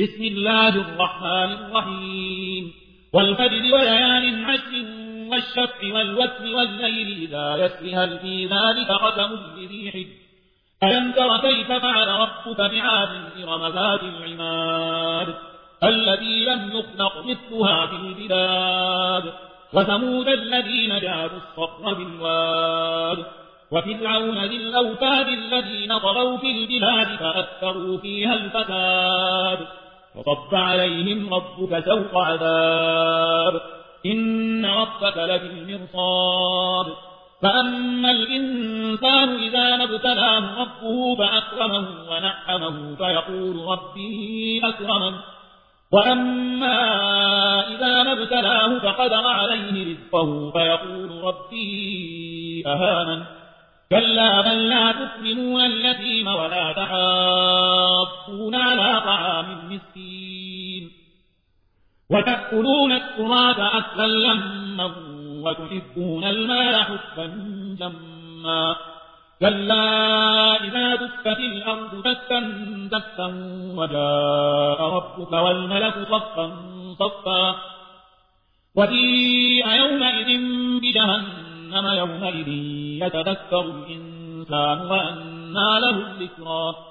بسم الله الرحمن الرحيم. والفجر وليال عشر والشفع والوتر والليل إذا يسر هل في ذلك قسم لذي ألم تر كيف فعل ربك بعاد إرم ذات العماد؟ الذي لم يخلق مثلها في البلاد. وثمود الذين جابوا الصخر بالواد. وفرعون ذي الأوتاد الذين طغوا في البلاد فأكثروا فيها الفساد. وصب عليهم ربك سوط عذاب. إن ربك لبالمرصاد. فأما الإنسان إذا نبتلاه ربه فأكرمه ونعمه فيقول ربي أكرمن وأما إذا نبتلاه فقدر عليه رزقه فيقول ربي أهانن كلا بل لا تكرمون اليتيم ولا تحاضون على طعام المسكين وتأكلون التراث أكلا لما وتحبون المال حبا جما كلا إذا دكت الأرض دكا دكا وجاء ربك والملك صفا صفا وجيء يومئذ بجهنم يومئذ يتذكر الإنسان وأنى له الذكرى